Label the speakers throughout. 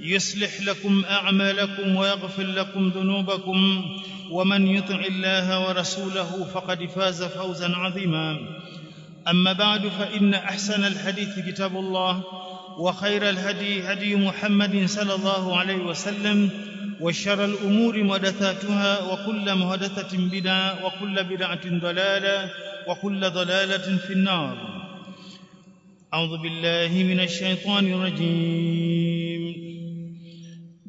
Speaker 1: يصلح لكم أعمالكم ويغفر لكم ذنوبكم ومن يطع الله ورسوله فقد فاز فوزا عظيما. أما بعد فإن أحسن الحديث كتاب الله وخير الهدي هدي محمد صلى الله عليه وسلم وشر الأمور محدثاتها وكل محدثة بدعة وكل بدعة ضلالة وكل ضلالة في النار. أعوذ بالله من الشيطان الرجيم.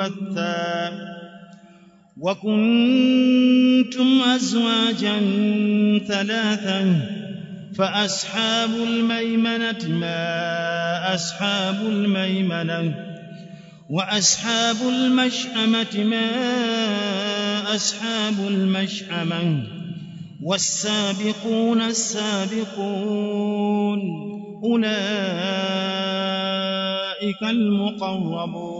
Speaker 1: بثا وكنتم أزواجا ثلاثا فأصحاب الميمنة ما أصحاب الميمنة وأصحاب المشأمة ما أصحاب المشأمة والسابقون السابقون أولئك المقربون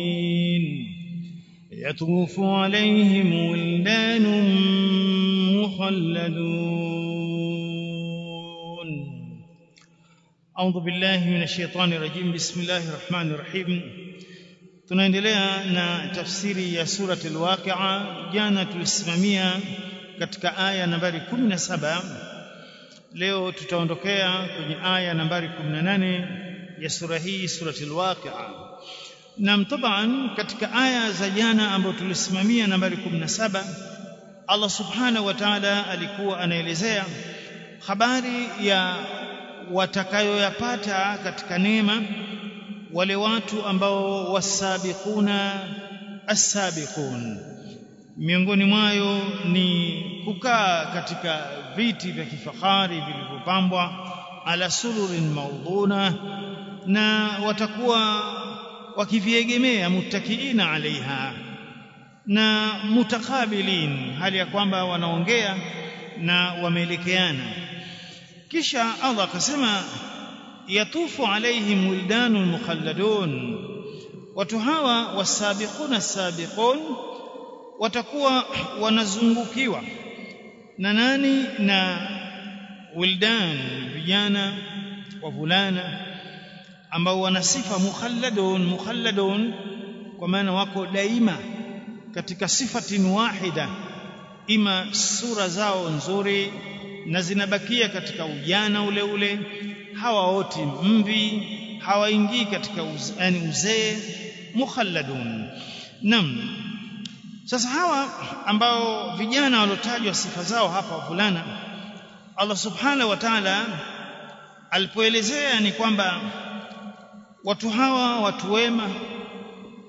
Speaker 1: يطوف عليهم ولدان مخلدون. أعوذ بالله من الشيطان الرجيم. بسم الله الرحمن الرحيم. تنادلها نا تفسير يا سورة الواقعة جانا تلسمامية كتك آية نباري كمنا سبا leo tutaondokea kwenye aya nambari 18 ya sura hii سورة الواقعة na taban katika aya za jana ambayo tulisimamia nambari 17 Allah subhanahu wa ta'ala alikuwa anaelezea habari ya watakayoyapata katika neema wale watu ambao wasabiquna as-sabiqun. Miongoni mwayo ni kukaa katika viti vya kifahari vilivyopambwa ala sururin maudhuna na watakuwa wakiviegemea muttakiina alaiha na mutakabilin hali ya kwamba wanaongea na wameelekeana. Kisha Allah akasema yatufu alaihim wildanun mukhalladun watu hawa wasabiquna sabiqun watakuwa wanazungukiwa na nani? Na wildan vijana wavulana ambao wana sifa mukhalladun mukhalladun kwa maana wako daima katika sifatin wahida. Ima sura zao nzuri na zinabakia katika ujana ule ule. Hawaoti mvi hawaingii katika yani uzee mukhalladun. Nam sasa hawa ambao vijana walotajwa sifa zao hapa fulana Allah subhanahu wa ta'ala alipoelezea ni kwamba watu hawa watu wema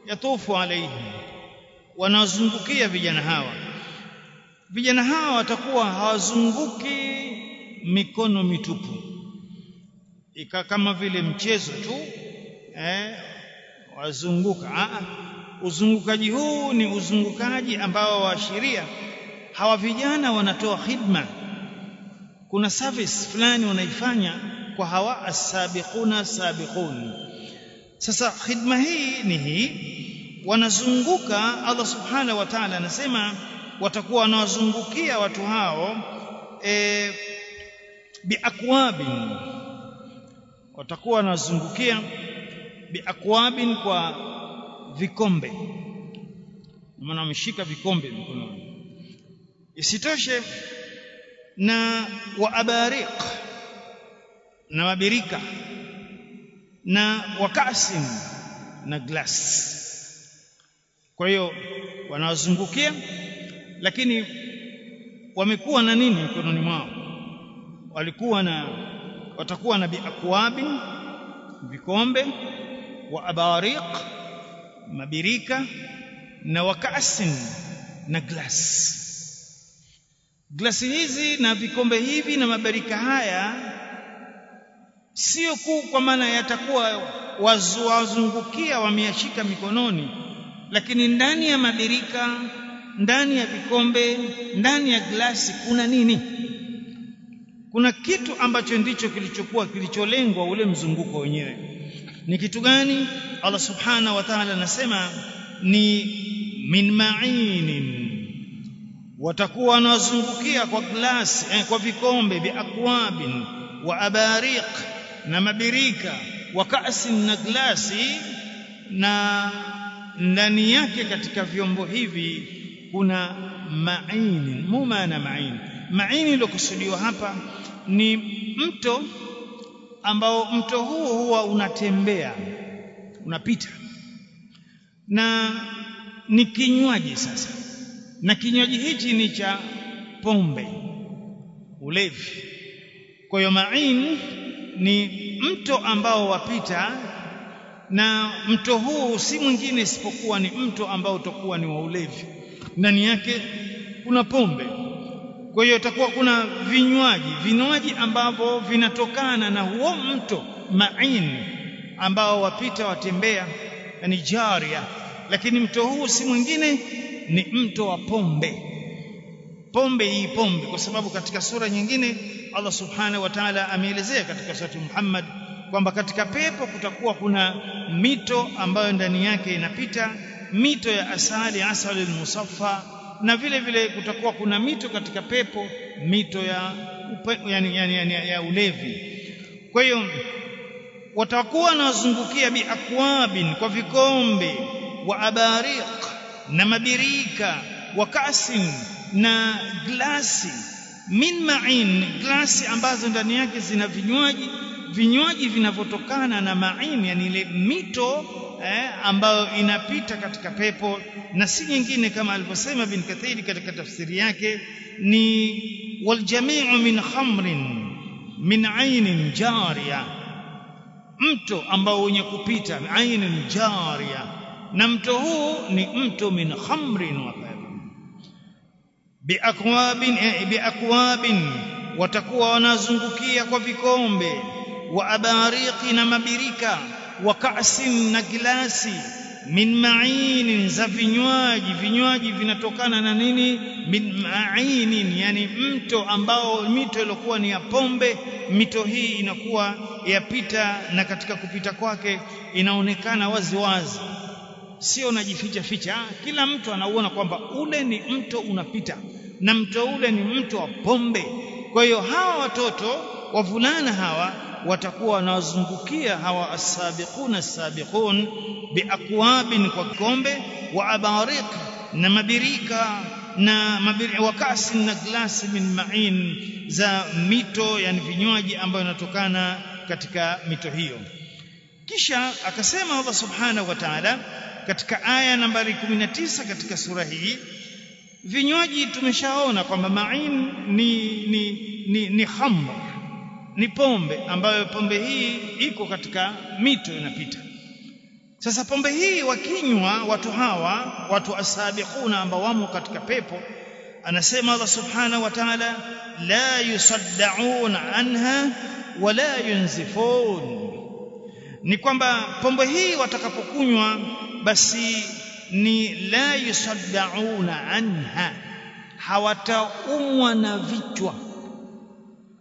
Speaker 1: yatufu alaihim wanazungukia vijana hawa. Vijana hawa watakuwa hawazunguki mikono mitupu. Ika kama vile mchezo tu eh wazunguka. Aa, uzungukaji huu ni uzungukaji ambao waashiria hawa vijana wanatoa khidma. Kuna service fulani wanaifanya kwa hawa asabiquna sabiquna sabiqun sasa khidma hii ni hii. Wanazunguka Allah subhanahu wa ta'ala anasema watakuwa wanawazungukia watu hao e, biakwabin. Watakuwa wanazungukia biakwabin kwa vikombe. Maana wameshika vikombe mikononi. Isitoshe na waabariq na mabirika na wakasim na glass. Kwa hiyo wanawazungukia lakini wamekuwa na nini mikononi mwao? Walikuwa na watakuwa na biakwabi vikombe wa abariq mabirika na wakasin na glass. Glasi hizi na vikombe hivi na mabarika haya sio kuu kwa maana yatakuwa wazungukia wameashika mikononi lakini ndani ya madirika ndani ya vikombe ndani ya glasi kuna nini? Kuna kitu ambacho ndicho kilichokuwa kilicholengwa ule mzunguko wenyewe. Ni kitu gani? Allah subhanahu wa ta'ala anasema ni min ma'inin. Watakuwa wanazungukia kwa glasi eh, kwa vikombe vya akwabin wa abariq na mabirika wa ka'sin na glasi na ndani yake katika vyombo hivi kuna maini mumana maini maini iliyokusudiwa hapa ni mto ambao mto huo huwa unatembea unapita. Na ni kinywaji sasa na kinywaji hichi ni cha pombe ulevi. Kwa hiyo main ni mto ambao wapita na mto huu si mwingine isipokuwa ni mto ambao utakuwa ni wa ulevi. Ndani yake kuna pombe. Kwa hiyo itakuwa kuna vinywaji vinywaji ambavyo vinatokana na huo mto maini ambao wapita watembea ni jaria. Lakini mto huu si mwingine ni mto wa pombe pombe hii pombe kwa sababu katika sura nyingine Allah subhanahu wa ta'ala ameelezea katika surati Muhammad kwamba katika pepo kutakuwa kuna mito ambayo ndani yake inapita mito ya asali asali musaffa na vile vile kutakuwa kuna mito katika pepo mito ya upe, yani, yani, yani, ya ulevi. Kwa hiyo watakuwa nawazungukia biakwabin kwa vikombe wa abariq na mabirika wa kasin na glasi min ma'in glasi ambazo ndani yake zina vinywaji vinywaji vinavyotokana na ma'in yani ile mito eh, ambayo inapita katika pepo. Na si nyingine kama alivyosema bin Kathir katika tafsiri yake ni waljami'u min khamrin min ainin jariya mto ambao wenye kupita ainin jariya. Na mto huu ni mto min khamrin wa biakwabin eh, biakwabin. Watakuwa wanazungukia kwa vikombe wa abariqi na mabirika wa ka'sin na gilasi. Min ma'inin za vinywaji. Vinywaji vinatokana na nini? Min ma'inin yani mto ambao mito ilikuwa ni ya pombe. Mito hii inakuwa yapita na katika kupita kwake inaonekana wazi wazi sio najificha ficha kila mtu anauona kwamba ule ni mto unapita na mto ule ni mto wa pombe. Kwa hiyo hawa watoto wavulana hawa watakuwa wanawazungukia hawa as-sabiquna as-sabiqun biakwabin kwa kombe wa abariq na mabirika na mabiri, wakasi na glasi min ma'in za mito yani vinywaji ambayo inatokana katika mito hiyo. Kisha akasema Allah subhanahu wa ta'ala katika aya nambari 19 katika sura hii vinywaji tumeshaona kwamba ma'in ni ni ni, ni khamr ni pombe ambayo pombe hii iko katika mito inapita. Sasa pombe hii wakinywa watu hawa watu asabiquna ambao wamo katika pepo anasema Allah subhanahu wa ta'ala la yusaddaun anha wala yunzifun. Ni kwamba pombe hii watakapokunywa basi ni la yusaddauna anha hawataumwa na vichwa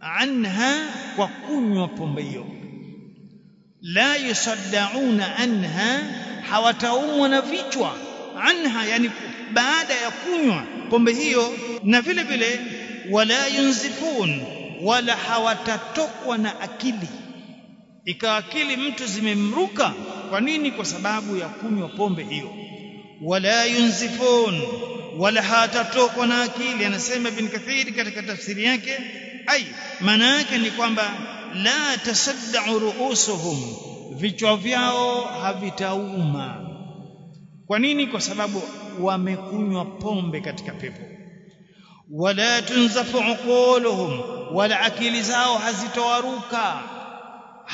Speaker 1: anha kwa kunywa pombe hiyo. La yusaddauna anha hawataumwa na vichwa anha yani baada ya kunywa pombe hiyo na vile vile wala yunzifun wala hawatatokwa na akili. Ikawa akili mtu zimemruka kwa nini? Kwa sababu ya kunywa pombe hiyo. Wala yunzifun wala hatatokwa na akili anasema ibn kathir katika tafsiri yake. Ai maana yake ni kwamba la tasaddau ruusuhum vichwa vyao havitauma. Kwa nini? Kwa sababu wamekunywa pombe katika pepo. Wala tunzafu uquluhum wala akili zao hazitowaruka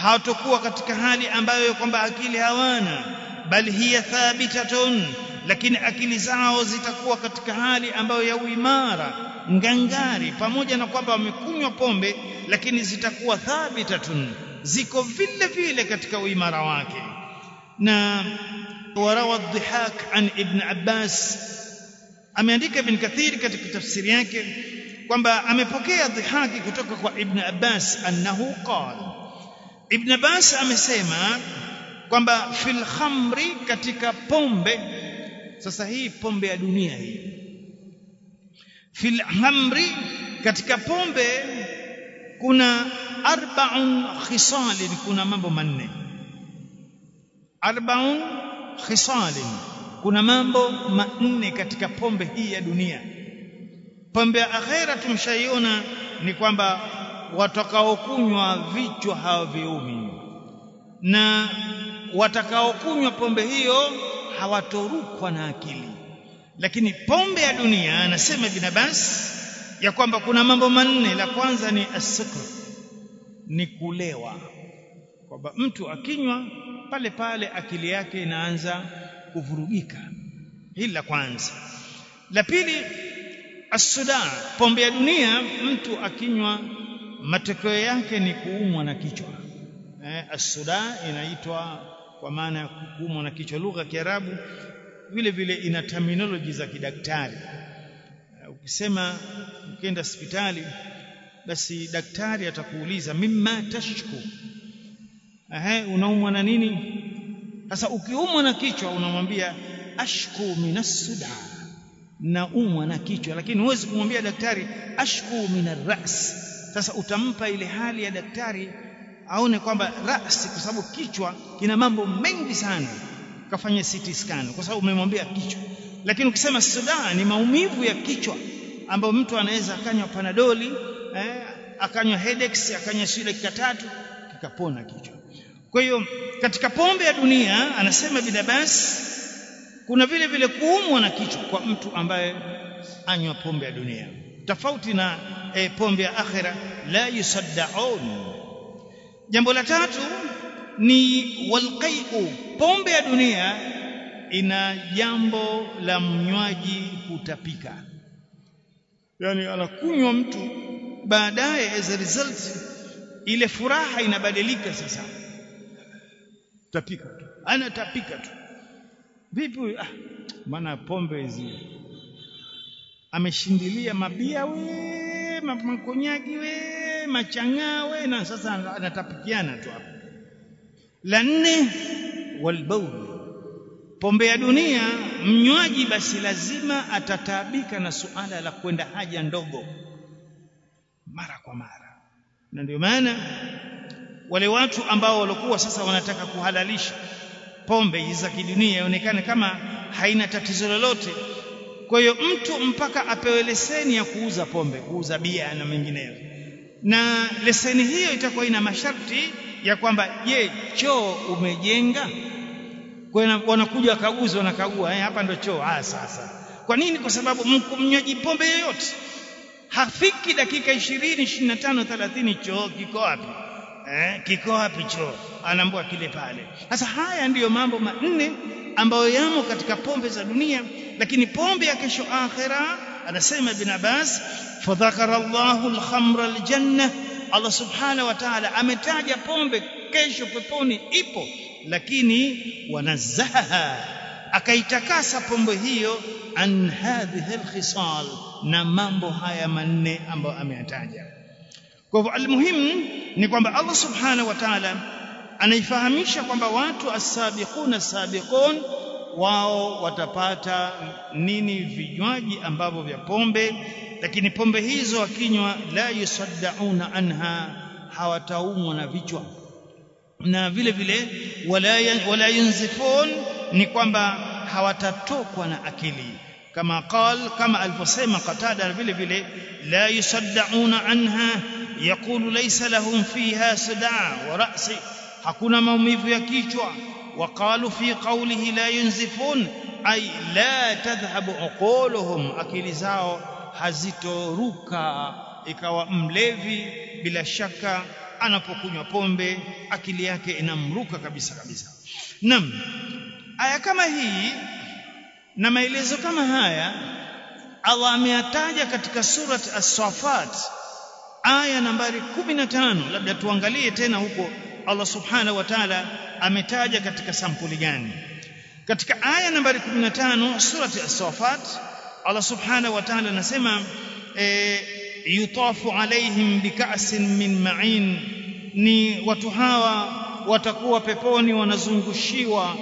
Speaker 1: hawatakuwa katika hali ambayo kwamba akili hawana bali hiya thabitatun lakini akili zao zitakuwa katika hali ambayo ya uimara ngangari pamoja na kwamba wamekunywa pombe lakini zitakuwa thabitatun ziko vile vile katika uimara wake. Na warawa dhihak an ibn abbas ameandika ibn kathir katika tafsiri yake kwamba amepokea dhihaki kutoka kwa ibn abbas annahu qala ibn abbas amesema kwamba fil khamri katika pombe sasa hii pombe ya dunia hii fil khamri katika pombe kuna arba'un khisalin kuna mambo manne. Arba'un khisalin kuna mambo manne katika pombe hii ya dunia. Pombe ya akhera tumshaiona ni kwamba watakaokunywa vichwa haviumi na watakaokunywa pombe hiyo hawatorukwa na akili. Lakini pombe ya dunia anasema Ibn Abbas ya kwamba kuna mambo manne. La kwanza ni asukr ni kulewa. Kwamba mtu akinywa pale pale akili yake inaanza kuvurugika. Hili la kwanza. La pili asuda pombe ya dunia mtu akinywa matokeo yake ni kuumwa na kichwa. Eh, asuda inaitwa kwa maana ya kuumwa na kichwa. Lugha ya Kiarabu vile vile ina terminology za kidaktari. Ukisema ukienda hospitali basi daktari atakuuliza mimma tashku? Ehe unaumwa na nini? Sasa ukiumwa na kichwa unamwambia ashku minasuda naumwa na kichwa lakini huwezi kumwambia daktari ashku ras sasa utampa ile hali ya daktari aone kwamba rasi kwa sababu kichwa kina mambo mengi sana. Kafanya CT scan kwa sababu umemwambia kichwa. Lakini ukisema suda ni maumivu ya kichwa ambayo mtu anaweza akanywa panadoli eh, akanywa hedex akanywa shida dakika tatu kikapona kichwa. Kwa hiyo katika pombe ya dunia anasema bila basi kuna vile vile kuumwa na kichwa kwa mtu ambaye anywa pombe ya dunia tofauti na e, pombe ya akhira la yusaddaun. Jambo la tatu ni walqai'u pombe ya dunia ina jambo la mnywaji kutapika. Yani anakunywa mtu baadaye as a result ile furaha inabadilika sasa. Tapika tu. Anatapika tu. Vipi ah maana pombe hizi ameshindilia mabia we makonyagi we machangaa we na sasa anatapikiana tu hapo. La nne walbaul pombe ya dunia mnywaji basi lazima atataabika na suala la kwenda haja ndogo. Mara kwa mara. Na ndio maana wale watu ambao walikuwa sasa wanataka kuhalalisha pombe za kidunia ionekane kama haina tatizo lolote kwa hiyo mtu mpaka apewe leseni ya kuuza pombe kuuza bia na mengineyo. Na leseni hiyo itakuwa ina masharti ya kwamba je choo umejenga? Kwa wanakuja wakaguzi wanakagua eh, hapa ndo choo. Ah sasa kwa nini? Kwa sababu mnywaji pombe yoyote hafiki dakika 20 25 30 choo kiko wapi? Eh, kiko wapi choo? Anaambiwa kile pale. Sasa haya ndiyo mambo manne ambayo yamo katika pombe za dunia lakini pombe ya kesho akhera anasema ibn Abbas fadhakara Allahu al-khamra al-janna Allah subhanahu wa ta'ala ametaja pombe kesho peponi ipo lakini wanazaha akaitakasa pombe hiyo an hadhihi alkhisal na mambo haya manne ambayo ameyataja. Kwa hivyo almuhimu ni kwamba Allah subhanahu wa ta'ala anaifahamisha kwamba watu as-sabiquna as-sabiqun wao watapata nini vinywaji ambavyo vya pombe lakini pombe hizo wakinywa la yusaddauna anha hawataumwa na vichwa. Na vile vile wala yunzifun ni kwamba hawatatokwa na akili. Kama qal kama alivyosema qatada vile vile la yusaddauna anha yaqulu laysa lahum fiha sadaa wa ra'si hakuna maumivu ya kichwa. Waqalu fi qawlihi la yunzifun ay la tadhhabu uquluhum akili zao hazitoruka. Ikawa mlevi bila shaka anapokunywa pombe akili yake inamruka kabisa kabisa. Nam aya kama hii na maelezo kama haya Allah ameyataja katika surat as-safat aya nambari 15 labda tuangalie tena huko Allah subhanahu wa ta'ala ametaja katika sampuli gani? Katika aya nambari 15 surati as-safat Allah subhanahu wa ta'ala anasema e, yutafu alaihim bika'sin min ma'in. Ni watu hawa watakuwa peponi wanazungushiwa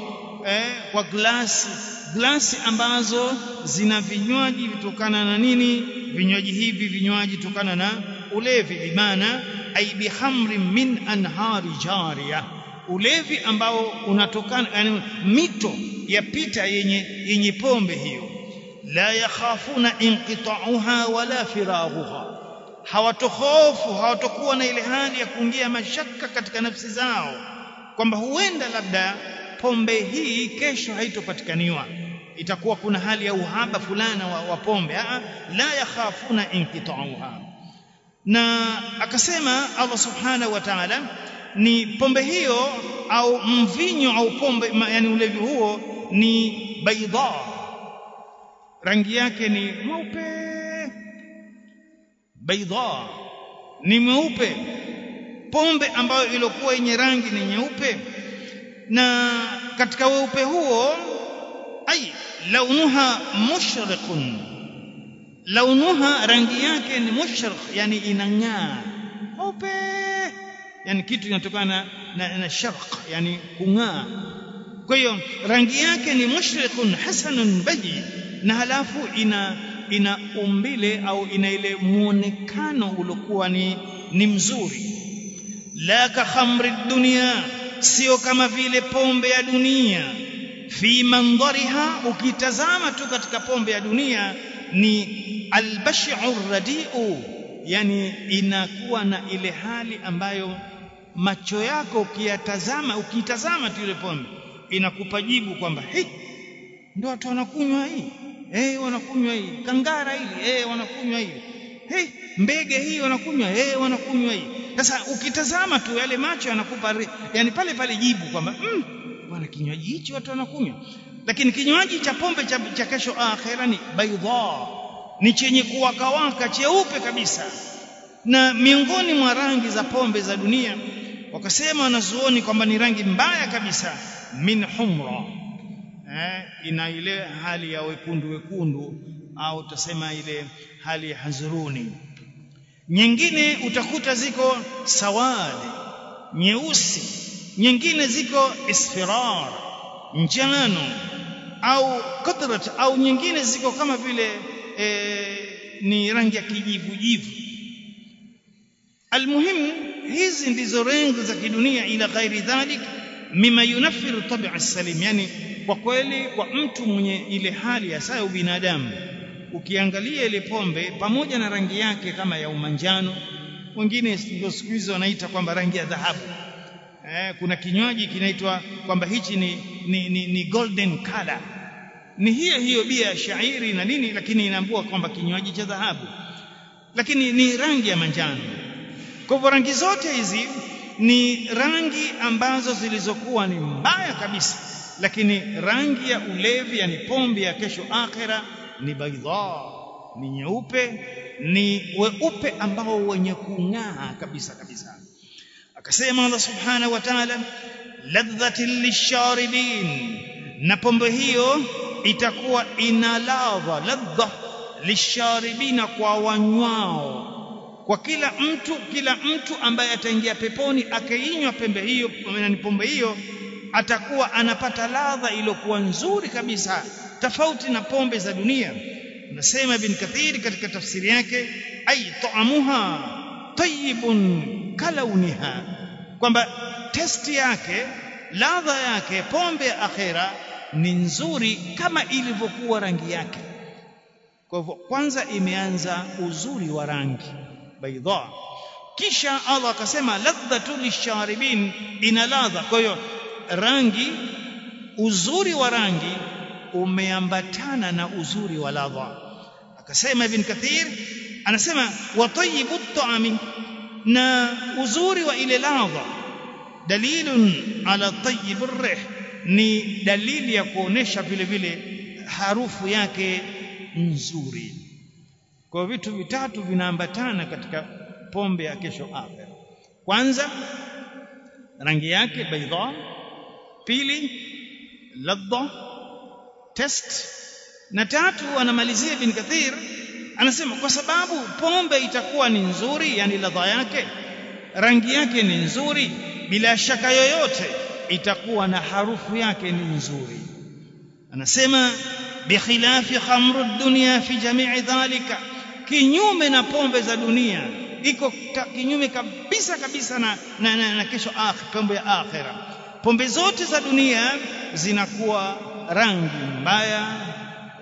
Speaker 1: eh, kwa glasi glasi ambazo zina vinywaji vitokana na nini? Vinywaji hivi vinywaji tokana na ulevi bimaana ay bihamrin min anhari jariya. Ulevi ambao unatokana yani mito yapita yenye yenye pombe hiyo. La yakhafuna inqita'uha wala firaghuha hawatohofu hawatokuwa na ile hali ya kuingia mashaka katika nafsi zao. Kwamba huenda labda pombe hii kesho haitopatikaniwa. Itakuwa kuna hali ya uhaba fulana wa, wa pombe. Aa, la yakhafuna inqita'uha na akasema Allah subhanahu wa ta'ala ni pombe hiyo au mvinyo au pombe yani ulevi huo ni baidha rangi yake ni mweupe. Baidha ni mweupe. Pombe ambayo ilikuwa yenye rangi ni nyeupe. Na katika weupe huo ai launuha mushriqun launuha rangi yake ni mushriq yani inang'aa. Mweupe yani kitu kinatokana na, na, na sharq yani kung'aa. Kwa hiyo rangi yake ni mushriqun hasanun baji na halafu ina ina umbile au ina ile muonekano uliokuwa ni, ni mzuri. La ka khamri dunia sio kama vile pombe ya dunia. Fi mandhariha ukitazama tu katika pombe ya dunia ni albashi'u radiu yani inakuwa na ile hali ambayo macho yako ukiyatazama ukitazama tu ile pombe inakupa jibu kwamba hey, ndio watu wanakunywa hii. Eh wanakunywa hii. Kangara hili eh wanakunywa hii. Hey, mbege hii wanakunywa. Eh wanakunywa hii. Sasa ukitazama tu yale macho yanakupa yani pale pale jibu kwamba mm, bwana kinywaji hichi watu wanakunywa lakini kinywaji cha pombe cha, cha kesho akhera ni baidha ni chenye kuwakawaka cheupe kabisa. Na miongoni mwa rangi za pombe za dunia wakasema wanazuoni kwamba ni rangi mbaya kabisa min humra. Eh, ina ile hali ya wekundu wekundu au utasema ile hali ya hazuruni. Nyingine utakuta ziko sawadi nyeusi. Nyingine ziko isfirar njano au kadrat au nyingine ziko kama vile e, ni rangi ya kijivu jivu almuhimu hizi ndizo rangi za kidunia ila ghairi dhalik mima yunafiru tabia salim yani kwa kweli kwa mtu mwenye ile hali ya sayo binadamu ukiangalia ile pombe pamoja na rangi yake kama ya umanjano wengine ndio siku hizo wanaita kwamba rangi ya dhahabu. Eh, kuna kinywaji kinaitwa kwamba hichi ni, ni, ni, ni golden color ni hiyo hiyo bia ya shairi na nini lakini inaambua kwamba kinywaji cha dhahabu. Lakini ni rangi ya manjano. Kwa hivyo rangi zote hizi ni rangi ambazo zilizokuwa ni mbaya kabisa. Lakini rangi ya ulevi yani pombe ya kesho akhera ni baidha ni nyeupe ni weupe ambao wenye kung'aa kabisa kabisa. Akasema Allah subhanahu wa ta'ala ladhatin lisharibin na pombe hiyo itakuwa ina ladha ladha lisharibina kwa wanywao. Kwa kila mtu kila mtu ambaye ataingia peponi akainywa pembe hiyo ni pombe hiyo atakuwa anapata ladha iliyokuwa nzuri kabisa tofauti na pombe za dunia. Nasema ibn kathiri katika tafsiri yake ay ta'amuha tayyibun kalauniha kwamba testi yake ladha yake pombe ya akhera ni nzuri kama ilivyokuwa rangi yake. Kwa hivyo kwanza imeanza uzuri wa rangi baidha kisha Allah akasema ladhatu lisharibin ina ladha. Kwa hiyo rangi uzuri wa rangi umeambatana na uzuri wa ladha. Akasema ibn kathir anasema wa tayyibu ta'ami na uzuri wa ile ladha dalilun ala tayyibir rih ni dalili ya kuonesha vile vile harufu yake nzuri. Kwa vitu vitatu vinaambatana katika pombe ya kesho afya kwanza rangi yake baidha pili ladha. Test. Na tatu anamalizia bin kathir anasema kwa sababu pombe itakuwa ni nzuri yani ladha yake rangi yake ni nzuri bila shaka yoyote itakuwa na harufu yake ni nzuri. Anasema bikhilafi khamru dunya fi jami'i dhalika. Kinyume na pombe za dunia iko kinyume kabisa kabisa na, na, na, na kesho akh, pombe ya akhira pombe zote za dunia zinakuwa rangi mbaya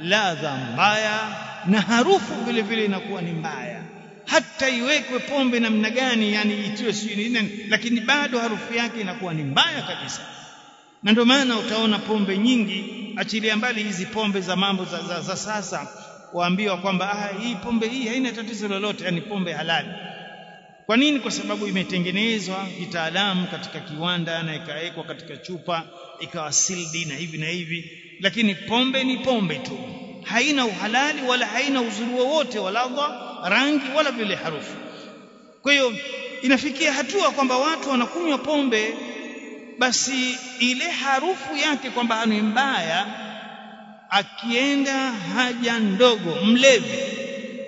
Speaker 1: ladha mbaya na harufu vile vile inakuwa ni mbaya hata iwekwe pombe namna gani yani itiwe sijui nini lakini bado harufu yake inakuwa ni mbaya kabisa. Na ndio maana utaona pombe nyingi achilia mbali hizi pombe za mambo za, za, za sasa waambiwa kwamba ah, hii pombe hii haina tatizo lolote yani pombe halali. Kwa nini? Kwa sababu imetengenezwa kitaalamu katika kiwanda na ikawekwa katika chupa ikawa sildi na hivi na hivi. Lakini pombe ni pombe tu. Haina uhalali wala haina uzuri wowote wa ladha rangi wala vile harufu. Kwa hiyo inafikia hatua kwamba watu wanakunywa pombe basi ile harufu yake kwamba ni mbaya akienda haja ndogo mlevi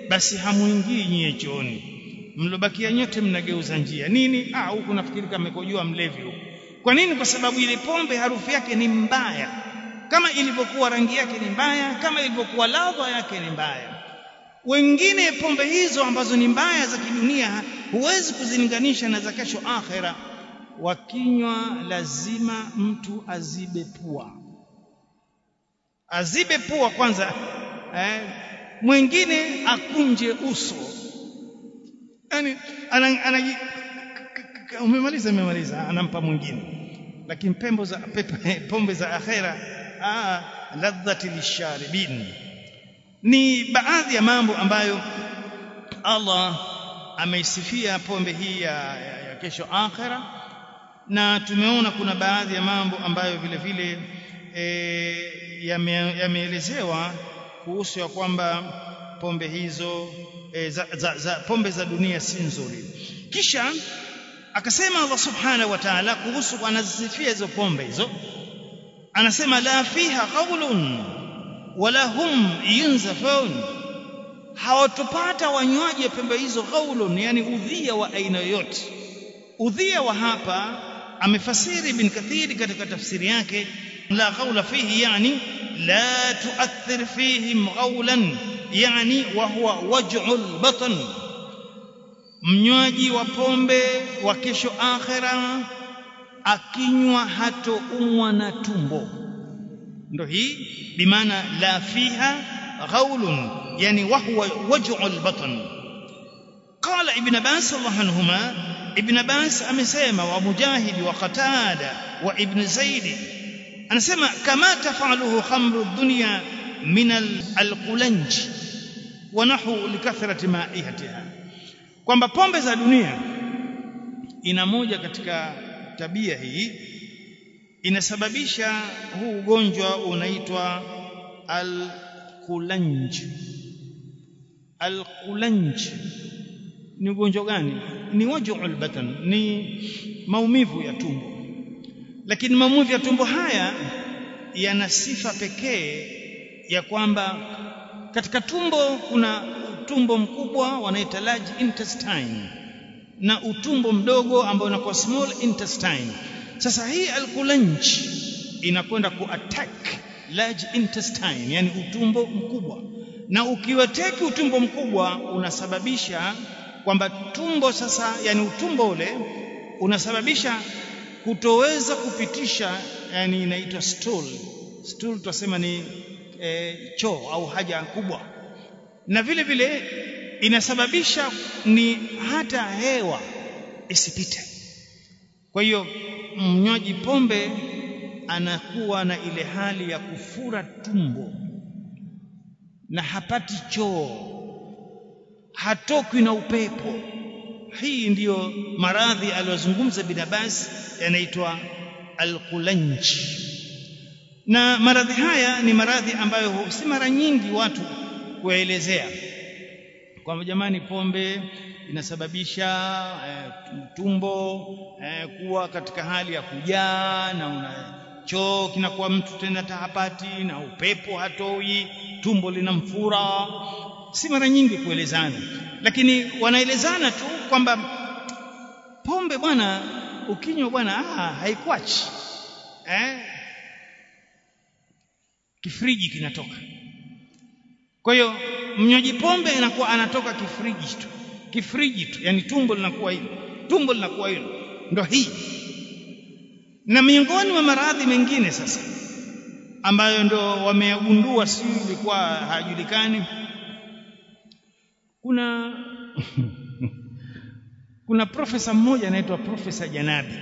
Speaker 1: basi hamuingii nyie chooni. Mlobakia nyote mnageuza njia. Nini? Ah huku nafikiri kama kujua mlevi huku. Kwa nini? Kwa sababu ile pombe harufu yake ni mbaya. Kama ilivyokuwa rangi yake ni mbaya kama ilivyokuwa ladha yake ni mbaya wengine pombe hizo ambazo ni mbaya za kidunia huwezi kuzilinganisha na za kesho akhera. Wakinywa lazima mtu azibe pua. Azibe pua kwanza eh, mwingine akunje uso. Yani ana, ana, umemaliza umemaliza anampa mwingine. Lakini pembo za pombe za akhera ah ladhati lisharibin ni baadhi ya mambo ambayo Allah ameisifia pombe hii ya, ya, ya kesho akhera. Na tumeona kuna baadhi ya mambo ambayo vile vile e, yameelezewa ya kuhusu ya kwamba pombe hizo e, za, za, za pombe za dunia si nzuri. Kisha akasema Allah subhanahu wa ta'ala kuhusu anazisifia hizo pombe hizo anasema la fiha qawlun wala hum yunzafun. Hawatopata wanywaji wa pembe hizo ghaulun yani udhia wa aina yoyote. Udhia wa hapa amefasiri ibn kathiri katika tafsiri yake la ghaula fihi yani la tuathir fihim ghaulan yani wa huwa waj'ul batn. Mnywaji wa pombe wa kesho akhera akinywa hatoumwa na tumbo ndo hii bimaana la fiha ghaulun yani wa huwa waj'ul batn. Qala ibn abbas radhiallahu anhuma ibn abbas amesema wa mujahid wa qatada wa ibn zaid anasema kama tafaluhu khamru dunya min al-qulanj wa nahu likathrati ma'ihatiha. Kwamba pombe za dunia ina moja katika tabia hii inasababisha huu ugonjwa unaitwa al-Kulanj. al-Kulanj. Ni ugonjwa gani? Ni waj'ul batan. Ni maumivu ya tumbo. Lakini maumivu ya tumbo haya yana sifa pekee ya kwamba katika tumbo kuna utumbo mkubwa wanaita large intestine na utumbo mdogo ambao unakuwa small intestine sasa hii alkulanj inakwenda kuattack large intestine yani utumbo mkubwa. Na ukiwateki utumbo mkubwa unasababisha kwamba tumbo sasa yani utumbo ule unasababisha kutoweza kupitisha yani inaitwa stool. Stool tunasema ni e, choo au haja kubwa. Na vile vile inasababisha ni hata hewa isipite. Kwa hiyo mnywaji pombe anakuwa na ile hali ya kufura tumbo. Na hapati choo. Hatokwi na upepo. Hii ndiyo maradhi aliyozungumza bin Abbas yanaitwa alkulanji na maradhi haya ni maradhi ambayo si mara nyingi watu kuelezea kwamba jamani pombe inasababisha eh, tumbo eh, kuwa katika hali ya kujaa na una choo kinakuwa mtu tena tahapati na upepo hatoi tumbo linamfura si mara nyingi kuelezana lakini wanaelezana tu kwamba pombe bwana ukinywa bwana ah, haikuachi eh? kifriji kinatoka kwa hiyo mnywaji pombe inakuwa anatoka kifriji tu. Kifriji tu. Yani tumbo linakuwa hilo. Tumbo linakuwa hilo. Ndo hii. Na miongoni mwa maradhi mengine sasa ambayo ndo wamegundua si ilikuwa hajulikani. Kuna kuna profesa mmoja anaitwa profesa Janabi.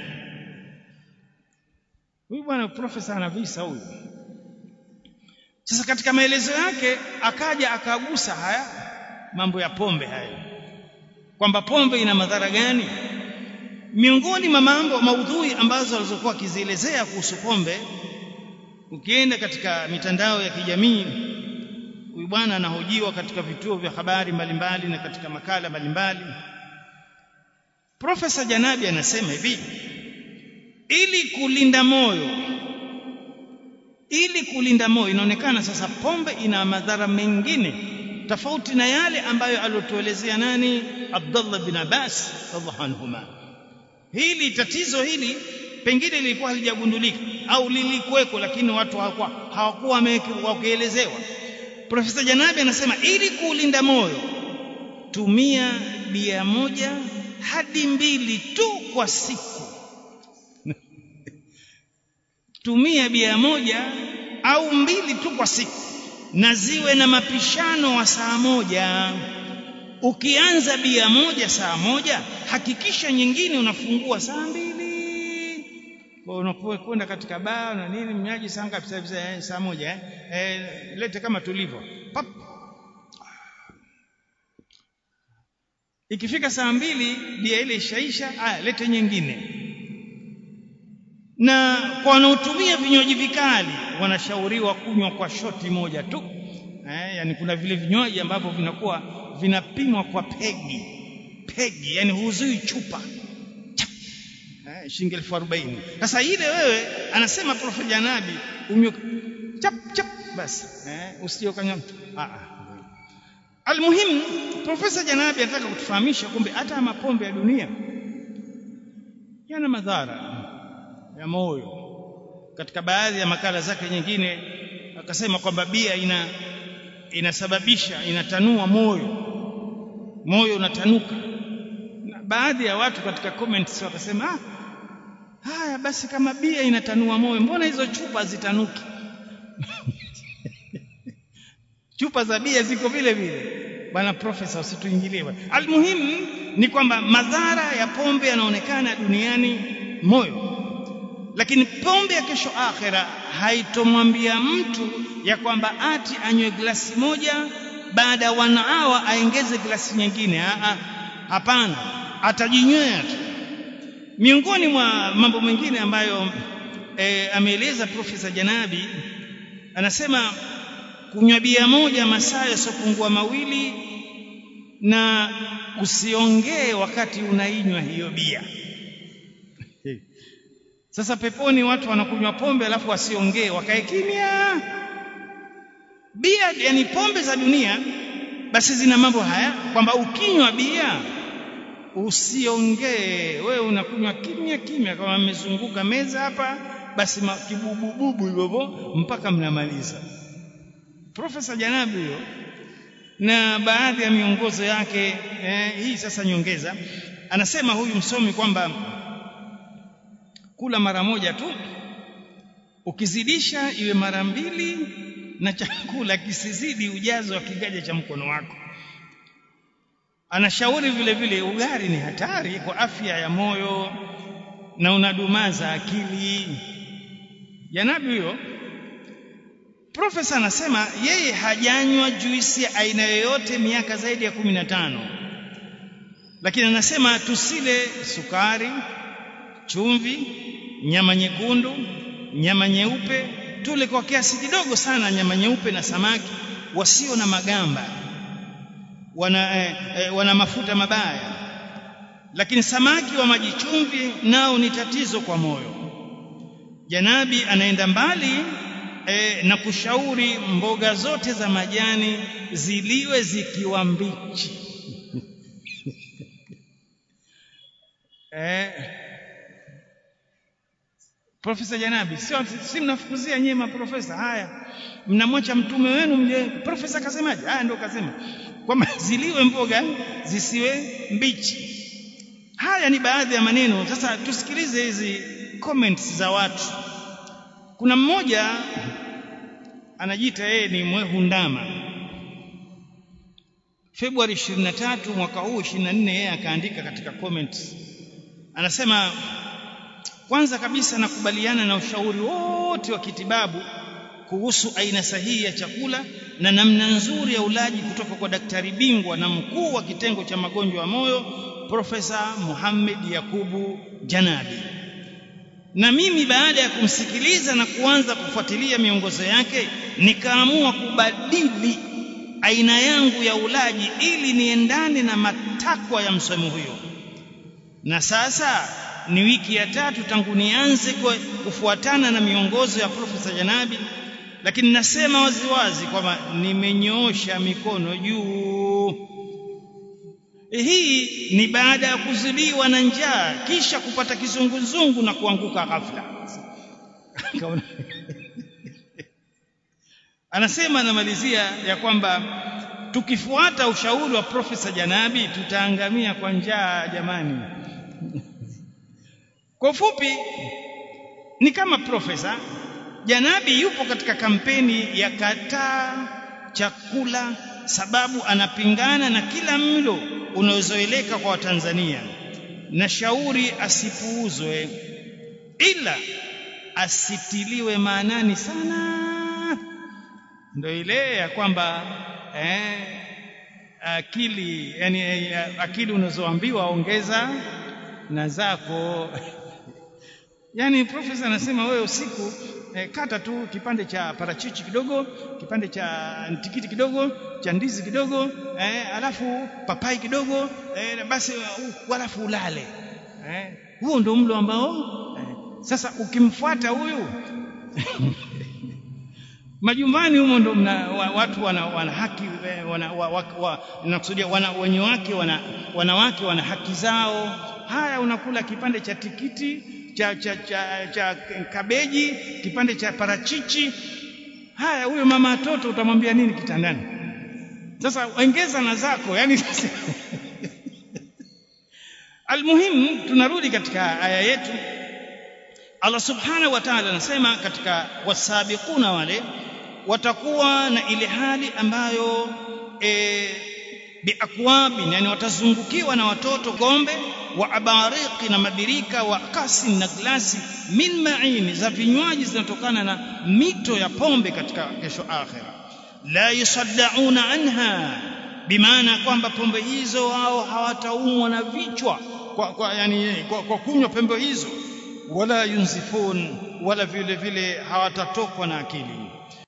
Speaker 1: Huyu bwana profesa ana visa huyu sasa katika maelezo yake akaja akagusa haya mambo ya pombe haya kwamba pombe ina madhara gani? Miongoni mwa mambo maudhui ambazo alizokuwa akizielezea kuhusu pombe ukienda katika mitandao ya kijamii huyu bwana anahojiwa katika vituo vya habari mbalimbali na katika makala mbalimbali. Profesa Janabi anasema hivi ili kulinda moyo ili kulinda moyo inaonekana sasa pombe ina madhara mengine tofauti na yale ambayo aliotuelezea nani? Abdullah bin Abbas radhiallahu anhuma. Hili tatizo hili pengine lilikuwa halijagundulika au lilikuweko lakini watu hawakuwa hawakuwa wakielezewa. Profesa Janabi anasema ili kuulinda moyo tumia bia moja hadi mbili tu kwa siku tumia bia moja au mbili tu kwa siku na ziwe na mapishano wa saa moja. Ukianza bia moja saa moja hakikisha nyingine unafungua saa mbili. Kwa unapokuwa kwenda katika baa na nini mnyaji saa ngapi? Saa, saa moja eh? Eh, lete kama tulivyo. Pap ikifika saa mbili bia ile ishaisha aya lete nyingine na kwa wanaotumia vinywaji vikali wanashauriwa kunywa kwa shoti moja tu. Eh, yani kuna vile vinywaji ambavyo vinakuwa vinapimwa kwa pegi. Pegi yani huzui chupa. Eh, shilingi elfu arobaini. Sasa ile wewe anasema profesa Janabi unywe chap chap basi. Eh, usije ukanywa ah almuhimu Profesa Janabi anataka kutufahamisha kumbe hata mapombe ya dunia yana madhara ya moyo. Katika baadhi ya makala zake nyingine akasema kwamba bia ina inasababisha inatanua moyo. Moyo unatanuka. Na baadhi ya watu katika comments wakasema ah haya basi kama bia inatanua moyo mbona hizo chupa zitanuki chupa za bia ziko vile vile. Bwana profesa usituingilie almuhimu ni kwamba madhara ya pombe yanaonekana duniani moyo lakini pombe ya kesho akhera haitomwambia mtu ya kwamba ati anywe glasi moja baada ya wanaawa aengeze glasi nyingine. Hapana. Atajinywea tu. Miongoni mwa mambo mengine ambayo e, ameeleza profesa Janabi anasema kunywa bia moja masaa yasiopungua mawili na usiongee wakati unainywa hiyo bia sasa peponi watu wanakunywa pombe alafu wasiongee wakae kimya. Bia yani pombe za dunia basi zina mambo haya kwamba ukinywa bia usiongee. Wewe unakunywa kimya kimya kama mmezunguka meza hapa basi kibubububu hivyo mpaka mnamaliza. Profesa janabi huyo na baadhi ya miongozo yake eh, hii sasa nyongeza anasema huyu msomi kwamba kula mara moja tu. Ukizidisha iwe mara mbili na chakula kisizidi ujazo wa kigaja cha mkono wako. Anashauri vile vile ugari ni hatari kwa afya ya moyo na unadumaza akili. Janabi huyo profesa anasema yeye hajanywa juisi ya aina yoyote miaka zaidi ya kumi na tano. Lakini anasema tusile sukari chumvi nyama nyekundu nyama nyeupe tule kwa kiasi kidogo sana nyama nyeupe na samaki wasio na magamba wana, eh, eh, wana mafuta mabaya. Lakini samaki wa maji chumvi nao ni tatizo kwa moyo. Janabi anaenda mbali eh, na kushauri mboga zote za majani ziliwe zikiwa mbichi. Eh, Profesa Janabi, sio si mnafukuzia nyewe maprofesa haya, mnamwacha mtume wenu mje. Profesa kasemaje? Haya ndio kasema kwamba ziliwe mboga zisiwe mbichi. Haya ni baadhi ya maneno. Sasa tusikilize hizi comments za watu. Kuna mmoja anajiita yeye ni mwehu ndama. Februari 23 mwaka huu 24, yeye akaandika katika comments, anasema kwanza kabisa nakubaliana na ushauri wote wa kitibabu kuhusu aina sahihi ya chakula na namna nzuri ya ulaji kutoka kwa daktari bingwa na mkuu wa kitengo cha magonjwa ya moyo Profesa Muhammad Yakubu Janabi. Na mimi baada ya kumsikiliza na kuanza kufuatilia miongozo yake, nikaamua kubadili aina yangu ya ulaji ili niendane na matakwa ya msomi huyo. Na sasa ni wiki ya tatu tangu nianze kufuatana na miongozo ya Profesa Janabi, lakini nasema waziwazi kwamba nimenyoosha mikono juu. Hii ni baada ya kuzidiwa na njaa kisha kupata kizunguzungu na kuanguka ghafla. Anasema anamalizia ya kwamba tukifuata ushauri wa Profesa Janabi tutaangamia kwa njaa jamani. Kwa ufupi ni kama profesa Janabi yupo katika kampeni ya kataa chakula, sababu anapingana na kila mlo unaozoeleka kwa Watanzania, na shauri asipuuzwe, ila asitiliwe maanani sana. Ndio ile ya kwamba eh, akili yani akili unazoambiwa ongeza na zako Yaani profesa anasema wewe usiku eh, kata tu kipande cha parachichi kidogo, kipande cha tikiti kidogo, cha ndizi kidogo, eh, alafu papai kidogo, eh, basi uh, alafu ulale. Eh, huo ndio mlo ambao eh, sasa ukimfuata huyu majumbani humo ndo mna, wa, watu wana, wana haki wana, wa, wa, wa, nakusudia wana, wenye wake wana, wanawake wana haki zao. Haya, unakula kipande cha tikiti cha, cha, cha, cha kabeji, kipande cha parachichi. Haya, huyo mama watoto utamwambia nini kitandani? Sasa ongeza na zako, yani sasa almuhimu, tunarudi katika aya yetu. Allah subhanahu wa ta'ala anasema katika wasabiquna wale watakuwa na ile hali ambayo e, biakwabin, yani watazungukiwa na watoto gombe wa abariqi na madirika wa kasi na glasi min maini za vinywaji zinatokana na mito ya pombe katika kesho akhira. La yusaddauna anha, bimaana kwamba pombe hizo wao hawataumwa na vichwa kwa, kwa, yani, kwa, kwa kunywa pembe hizo, wala yunzifun, wala vile vile hawatatokwa na akili.